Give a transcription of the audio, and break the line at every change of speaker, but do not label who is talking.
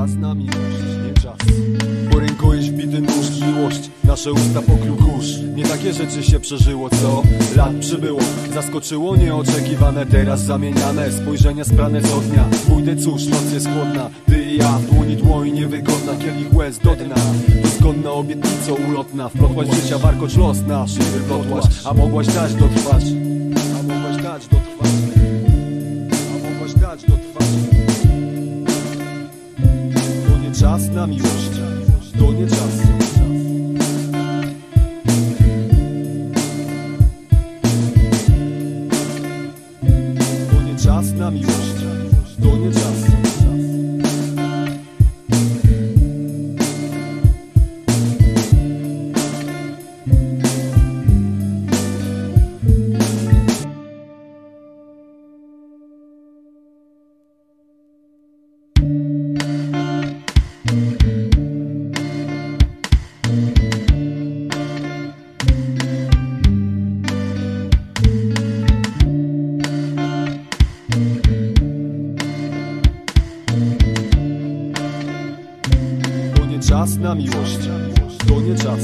czas na miłość nasze usta pokrył kurz. Nie takie rzeczy się przeżyło, co? Lat przybyło, zaskoczyło nieoczekiwane Teraz zamieniane, spojrzenia sprane co dnia Pójdę cóż, noc jest chłodna. Ty i ja, dłoni dłoń niewygodna. Kielich łez do dna. Obietnico ulotna. Wplotłaś w życia warkocz los nasz. Wyplotłaś, a mogłaś dać dotrwać A mogłaś dać dotrwać A mogłaś dać dotrwać To nie czas na miłość. To nie czas czas na miłość. To nie czas czas na miłość. To nie czas